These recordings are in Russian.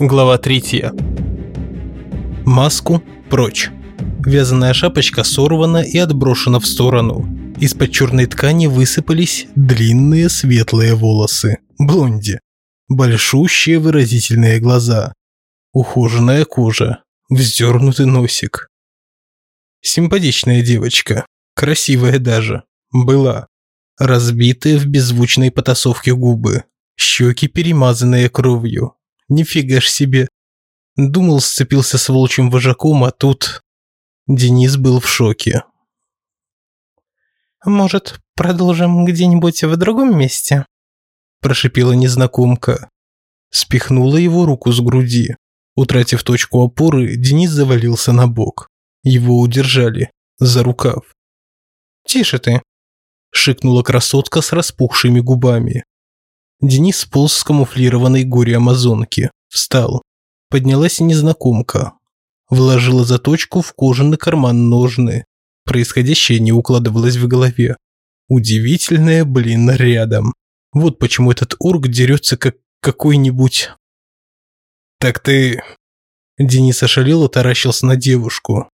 Глава 3. Маску прочь. Вязаная шапочка сорвана и отброшена в сторону. Из-под черной ткани высыпались длинные светлые волосы. Блонди. Большущие выразительные глаза. Ухоженная кожа. Вздернутый носик. Симпатичная девочка. Красивая даже. Была. Разбитые в беззвучной потасовке губы. Щеки перемазанные кровью. Нифига ж себе. Думал, сцепился с волчьим вожаком, а тут... Денис был в шоке. «Может, продолжим где-нибудь в другом месте?» Прошипела незнакомка. Спихнула его руку с груди. Утратив точку опоры, Денис завалился на бок. Его удержали. За рукав. «Тише ты!» Шикнула красотка с распухшими губами. Денис сполз с камуфлированной горе амазонки. Встал. Поднялась незнакомка. Вложила заточку в кожаный карман ножны. Происходящее не укладывалось в голове. Удивительное, блин, рядом. Вот почему этот орк дерется как какой-нибудь... «Так ты...» Денис ошалел и таращился на девушку.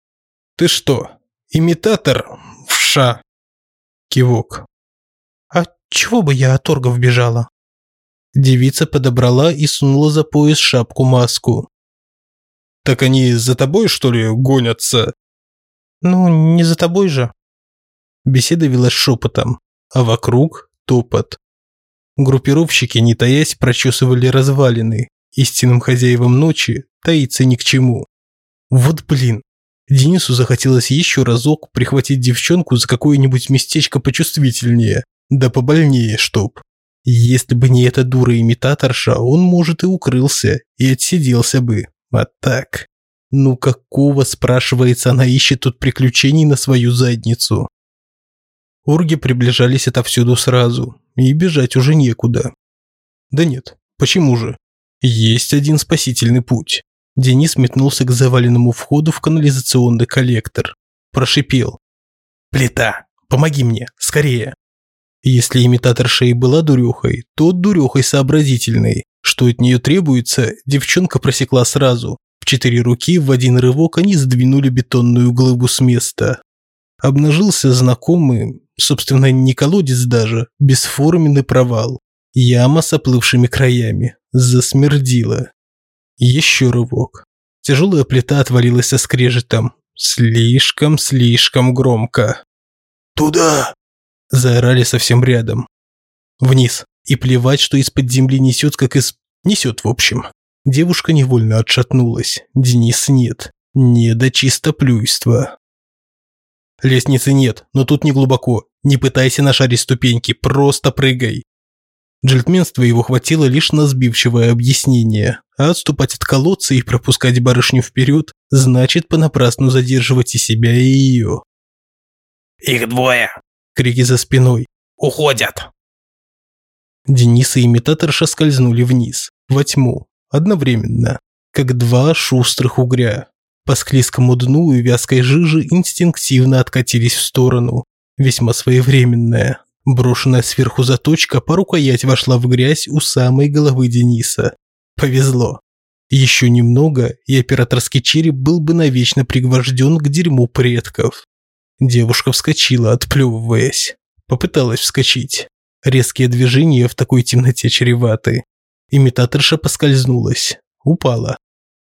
«Ты что, имитатор? Вша!» Кивок. «А чего бы я от оргов бежала?» Девица подобрала и сунула за пояс шапку-маску. «Так они за тобой, что ли, гонятся?» «Ну, не за тобой же». Беседа велась шепотом, а вокруг топот. Группировщики, не таясь, прочесывали развалины. Истинным хозяевам ночи таиться ни к чему. Вот блин. Денису захотелось еще разок прихватить девчонку за какое-нибудь местечко почувствительнее, да побольнее чтоб. Если бы не эта дура-имитаторша, он, может, и укрылся, и отсиделся бы. А так... Ну какого, спрашивается, она ищет тут приключений на свою задницу? Орги приближались отовсюду сразу, и бежать уже некуда. Да нет, почему же? Есть один спасительный путь. Денис метнулся к заваленному входу в канализационный коллектор. Прошипел. «Плита! Помоги мне! Скорее!» Если имитатор шеи была дурехой, то дурехой сообразительной. Что от нее требуется, девчонка просекла сразу. В четыре руки в один рывок они сдвинули бетонную глыбу с места. Обнажился знакомый, собственно, не колодец даже, бесформенный провал. Яма с оплывшими краями. Засмердила. Еще рывок. Тяжелая плита отвалилась со скрежетом. Слишком-слишком громко. «Туда!» Заорали совсем рядом. Вниз. И плевать, что из-под земли несет, как из... Несет, в общем. Девушка невольно отшатнулась. Денис нет. Не до чистоплюйства. Лестницы нет, но тут не глубоко. Не пытайся нашарить ступеньки, просто прыгай. Джельтменства его хватило лишь на сбивчивое объяснение, а отступать от колодца и пропускать барышню вперед значит понапрасну задерживать и себя, и ее. «Их двое!» Крики за спиной. «Уходят!» Денис и имитаторша скользнули вниз, во тьму, одновременно, как два шустрых угря. По склизкому дну и вязкой жижи инстинктивно откатились в сторону, весьма своевременная. Брошенная сверху заточка по рукоять вошла в грязь у самой головы Дениса. Повезло. Еще немного, и операторский череп был бы навечно пригвожден к дерьму предков. Девушка вскочила, отплевываясь. Попыталась вскочить. Резкие движения в такой темноте чреваты. Имитаторша поскользнулась. Упала.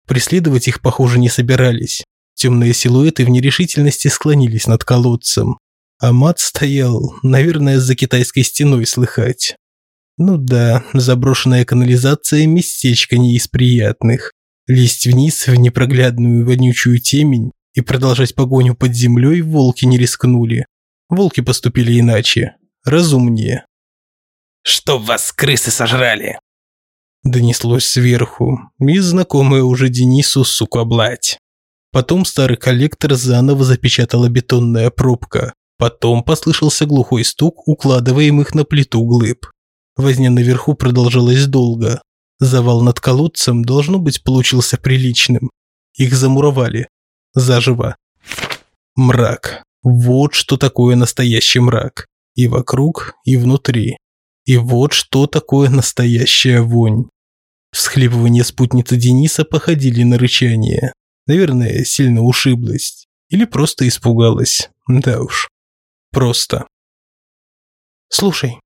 Преследовать их, похоже, не собирались. Темные силуэты в нерешительности склонились над колодцем. А мат стоял, наверное, за китайской стеной слыхать. Ну да, заброшенная канализация – местечко не из приятных. Лезть вниз в непроглядную вонючую темень и продолжать погоню под землей волки не рискнули. Волки поступили иначе, разумнее. «Чтоб вас крысы сожрали!» Донеслось сверху, и знакомая уже Денису, сука, блять. Потом старый коллектор заново запечатала бетонная пробка. Потом послышался глухой стук укладываемых на плиту глыб. Возня наверху продолжалась долго. Завал над колодцем, должно быть, получился приличным. Их замуровали, заживо. Мрак. Вот что такое настоящий мрак. И вокруг, и внутри. И вот что такое настоящая вонь. Всхлипывания спутницы Дениса походили на рычание. Наверное, сильно ушиблась. Или просто испугалась. Да уж. Просто. Слушай,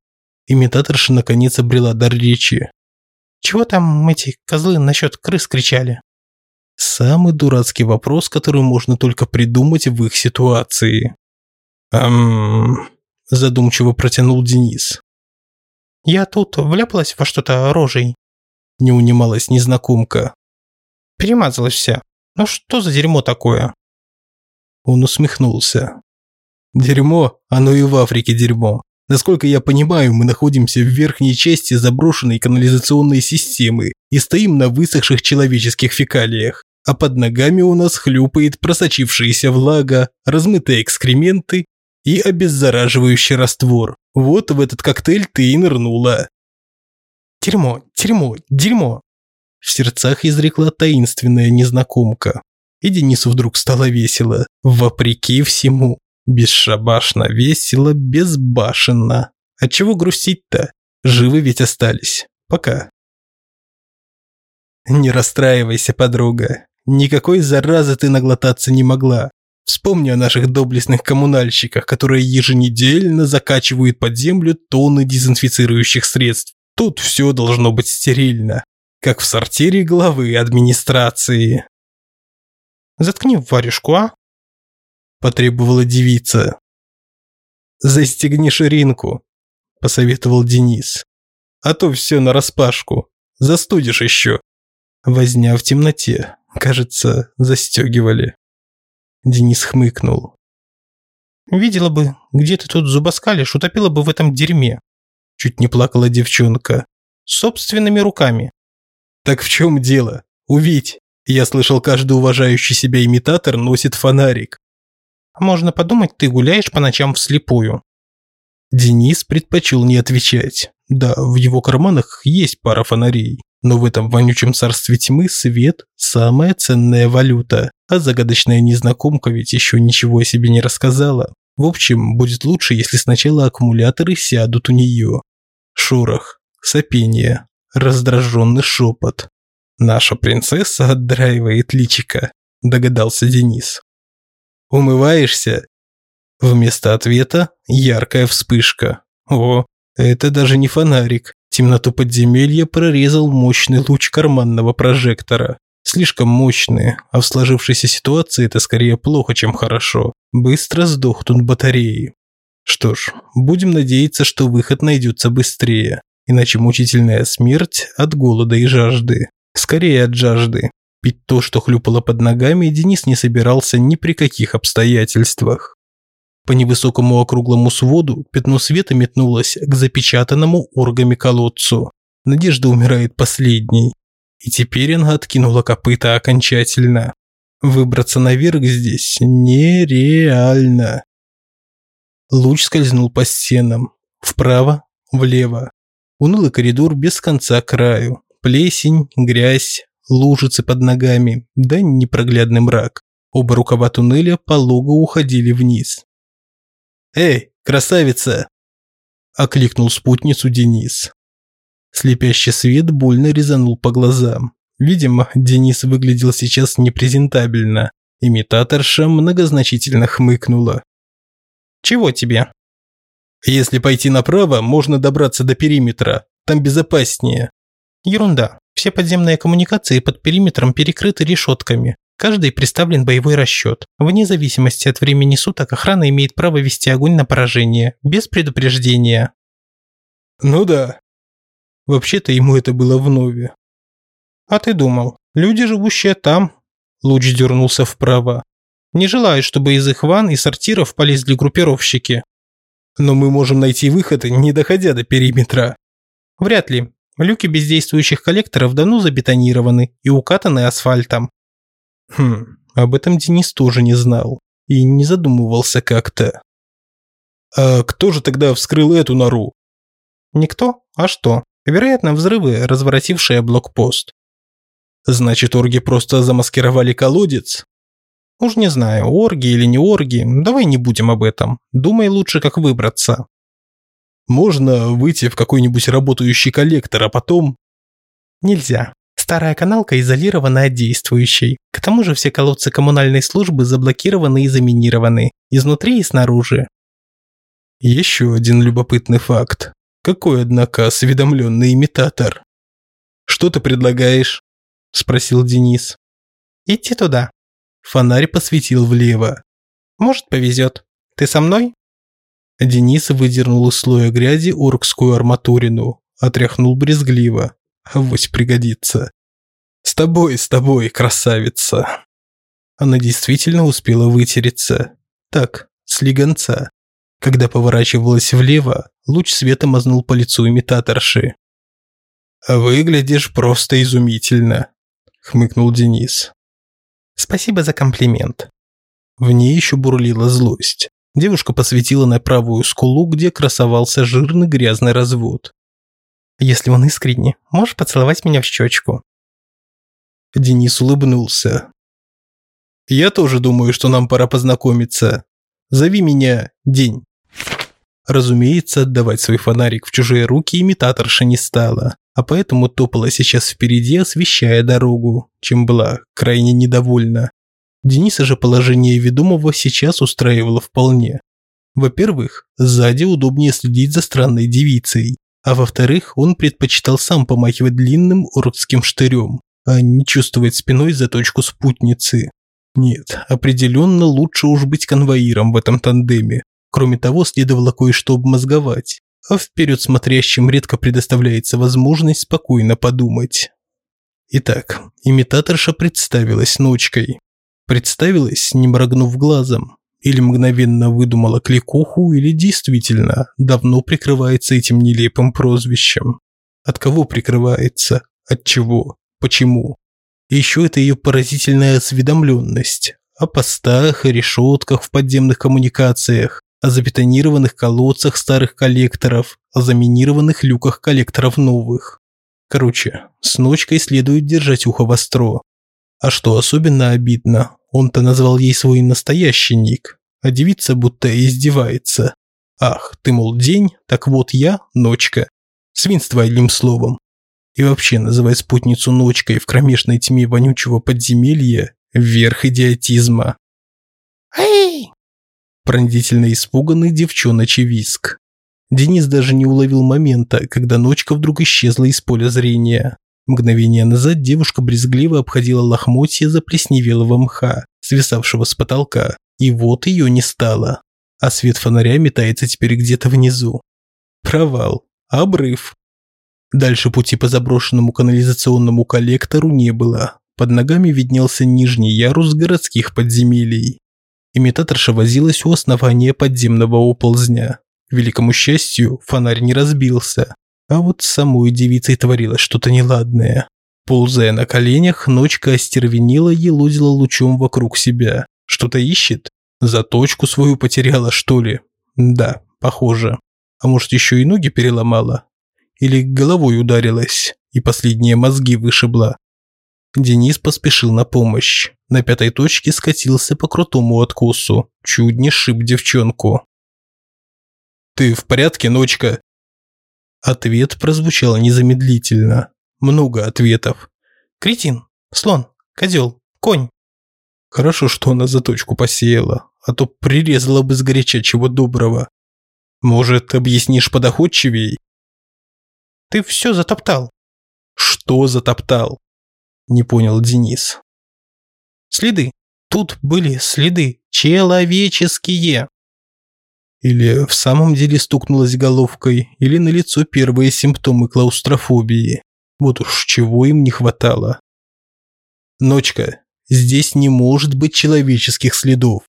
имитаторша наконец обрела дар речи. Чего там эти козлы насчет крыс кричали? Самый дурацкий вопрос, который можно только придумать в их ситуации. «Эм...» – задумчиво протянул Денис. «Я тут вляпалась во что-то рожей», – не унималась незнакомка. «Перемазалась вся. Ну что за дерьмо такое?» Он усмехнулся. «Дерьмо? Оно и в Африке дерьмо. Насколько я понимаю, мы находимся в верхней части заброшенной канализационной системы и стоим на высохших человеческих фекалиях, а под ногами у нас хлюпает просочившаяся влага, размытые экскременты и обеззараживающий раствор. Вот в этот коктейль ты и нырнула. Дерьмо, дерьмо, дерьмо. В сердцах изрекла таинственная незнакомка. И Денису вдруг стало весело, вопреки всему. Бесшабашно, весело, безбашенно. А чего грустить-то? Живы ведь остались. Пока. Не расстраивайся, подруга. Никакой заразы ты наглотаться не могла. Вспомни о наших доблестных коммунальщиках, которые еженедельно закачивают под землю тонны дезинфицирующих средств. Тут все должно быть стерильно, как в сортире главы администрации. Заткни варежку, а? Потребовала девица. «Застегни ширинку», – посоветовал Денис. «А то все нараспашку. Застудишь еще». Возня в темноте. Кажется, застегивали. Денис хмыкнул. «Видела бы, где ты тут зубоскалишь, утопила бы в этом дерьме». Чуть не плакала девчонка. «Собственными руками». «Так в чем дело? Увидь. Я слышал, каждый уважающий себя имитатор носит фонарик. Можно подумать, ты гуляешь по ночам вслепую. Денис предпочел не отвечать. Да, в его карманах есть пара фонарей, но в этом вонючем царстве тьмы свет – самая ценная валюта, а загадочная незнакомка ведь еще ничего о себе не рассказала. В общем, будет лучше, если сначала аккумуляторы сядут у нее. Шорох, сопение, раздраженный шепот. «Наша принцесса отдраивает личика», – догадался Денис. Умываешься?» Вместо ответа яркая вспышка. О, это даже не фонарик. Темноту подземелья прорезал мощный луч карманного прожектора. Слишком мощный, а в сложившейся ситуации это скорее плохо, чем хорошо. Быстро сдохнут батареи. Что ж, будем надеяться, что выход найдется быстрее. Иначе мучительная смерть от голода и жажды. Скорее от жажды. Пить то, что хлюпало под ногами, Денис не собирался ни при каких обстоятельствах. По невысокому округлому своду пятно света метнулось к запечатанному оргами колодцу. Надежда умирает последней. И теперь она откинула копыта окончательно. Выбраться наверх здесь нереально. Луч скользнул по стенам. Вправо, влево. Унылый коридор без конца краю. Плесень, грязь, лужицы под ногами, да непроглядный мрак. Оба рукава туннеля полого уходили вниз. «Эй, красавица!» – окликнул спутницу Денис. Слепящий свет больно резанул по глазам. Видимо, Денис выглядел сейчас непрезентабельно. Имитаторша многозначительно хмыкнула. «Чего тебе?» «Если пойти направо, можно добраться до периметра. Там безопаснее». «Ерунда. Все подземные коммуникации под периметром перекрыты решетками. Каждый представлен боевой расчет. Вне зависимости от времени суток охрана имеет право вести огонь на поражение, без предупреждения. Ну да. Вообще-то ему это было вновь. А ты думал, люди, живущие там, луч дернулся вправо, не желают, чтобы из их ван и сортиров полезли группировщики. Но мы можем найти выходы, не доходя до периметра. Вряд ли. Люки бездействующих коллекторов давно забетонированы и укатаны асфальтом. Хм, об этом Денис тоже не знал и не задумывался как-то. А кто же тогда вскрыл эту нору? Никто? А что? Вероятно, взрывы, разворотившие блокпост. Значит, орги просто замаскировали колодец? Уж не знаю, орги или не орги, давай не будем об этом. Думай лучше, как выбраться. Можно выйти в какой-нибудь работающий коллектор, а потом... Нельзя. Старая каналка изолирована от действующей. К тому же все колодцы коммунальной службы заблокированы и заминированы. Изнутри и снаружи. Еще один любопытный факт. Какой, однако, осведомленный имитатор? «Что ты предлагаешь?» – спросил Денис. «Идти туда». Фонарь посветил влево. «Может, повезет. Ты со мной?» Денис выдернул из слоя грязи оркскую арматурину, отряхнул брезгливо. Авось пригодится. «С тобой, с тобой, красавица!» Она действительно успела вытереться. Так, слегонца. Когда поворачивалась влево, луч света мазнул по лицу имитаторши. «Выглядишь просто изумительно», – хмыкнул Денис. «Спасибо за комплимент». В ней еще бурлила злость. Девушка посветила на правую скулу, где красовался жирный грязный развод. «Если он искренне, можешь поцеловать меня в щечку?» Денис улыбнулся. «Я тоже думаю, что нам пора познакомиться. Зови меня День». Разумеется, отдавать свой фонарик в чужие руки имитаторша не стала а поэтому топала сейчас впереди, освещая дорогу, чем была крайне недовольна. Дениса же положение ведомого сейчас устраивало вполне. Во-первых, сзади удобнее следить за странной девицей, а во-вторых, он предпочитал сам помахивать длинным уродским штырем, а не чувствовать спиной заточку спутницы. Нет, определенно лучше уж быть конвоиром в этом тандеме. Кроме того, следовало кое-что обмозговать а вперед смотрящим редко предоставляется возможность спокойно подумать. Итак, имитаторша представилась ночкой. Представилась, не моргнув глазом, или мгновенно выдумала кликуху, или действительно давно прикрывается этим нелепым прозвищем. От кого прикрывается? От чего? Почему? И еще это ее поразительная осведомленность о постах и решетках в подземных коммуникациях, о забетонированных колодцах старых коллекторов, о заминированных люках коллекторов новых. Короче, с ночкой следует держать ухо востро. А что особенно обидно, он-то назвал ей свой настоящий ник, а девица будто издевается. Ах, ты, мол, день, так вот я, ночка. Свинство одним словом. И вообще называть спутницу ночкой в кромешной тьме вонючего подземелья – верх идиотизма. «Эй!» пронзительно испуганный девчоночий виск. Денис даже не уловил момента, когда ночка вдруг исчезла из поля зрения. Мгновение назад девушка брезгливо обходила лохмотья заплесневелого мха, свисавшего с потолка, и вот ее не стало. А свет фонаря метается теперь где-то внизу. Провал. Обрыв. Дальше пути по заброшенному канализационному коллектору не было. Под ногами виднелся нижний ярус городских подземелий. Имитаторша возилась у основания подземного оползня. К великому счастью, фонарь не разбился. А вот самой девицей творилось что-то неладное. Ползая на коленях, ночка остервенела и елозила лучом вокруг себя. Что-то ищет? Заточку свою потеряла, что ли? Да, похоже. А может, еще и ноги переломала? Или головой ударилась и последние мозги вышибла? Денис поспешил на помощь. На пятой точке скатился по крутому откосу. Чуть не шиб девчонку. «Ты в порядке, ночка?» Ответ прозвучал незамедлительно. Много ответов. «Кретин, слон, козел, конь». Хорошо, что она заточку посеяла, а то прирезала бы сгоряча чего доброго. Может, объяснишь подоходчивей? Ты все затоптал. Что затоптал? Не понял Денис. Следы. Тут были следы. Человеческие. Или в самом деле стукнулась головкой, или на лицо первые симптомы клаустрофобии. Вот уж чего им не хватало. Ночка, здесь не может быть человеческих следов.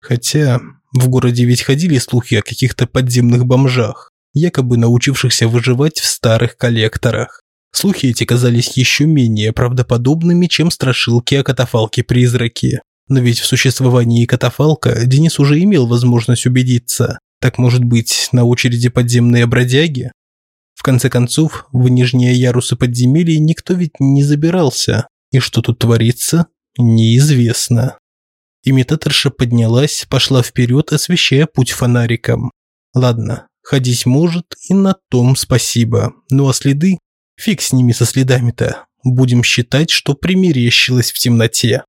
Хотя в городе ведь ходили слухи о каких-то подземных бомжах, якобы научившихся выживать в старых коллекторах. Слухи эти казались еще менее правдоподобными, чем страшилки о катафалке-призраке. Но ведь в существовании катафалка Денис уже имел возможность убедиться. Так может быть, на очереди подземные бродяги? В конце концов, в нижние ярусы подземелья никто ведь не забирался. И что тут творится, неизвестно. Имитаторша поднялась, пошла вперед, освещая путь фонариком. Ладно, ходить может, и на том спасибо. Ну а следы? Фиг с ними со следами-то. Будем считать, что примерещилось в темноте.